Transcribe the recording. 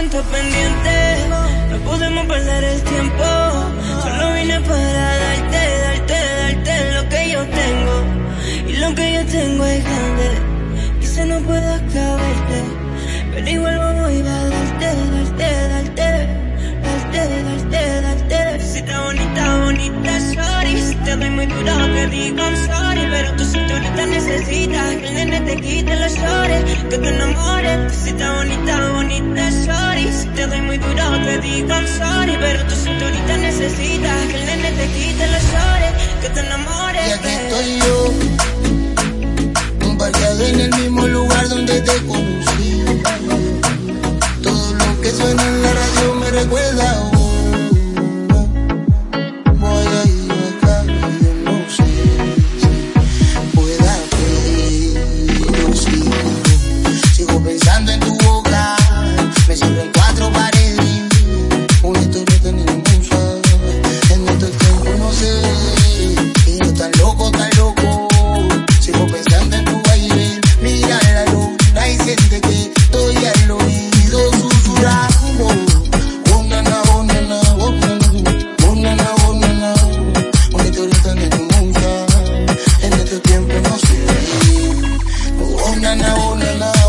cuenta pendiente, no podemos perder el tiempo. Solo vine para darte, darte, darte lo que yo tengo. Y lo que yo tengo es grande, quizá no pueda caberte, pero igual voy a darte, darte, darte, darte, darte, darte. Si está bonita, bonita, sorry. Si te doy muy duro, que digan sorry, pero tu cinturita necesita que el nene te quite los llores, que te enamores. Si está bonita, bonita, que digan sorry, pero tu cinturita necesita que el nene te quite los llores, que te enamores. Y aquí estoy yo, parqueado en el mismo lugar donde te conocí. Todo lo que suena en la radio me recuerda a na na oh na na.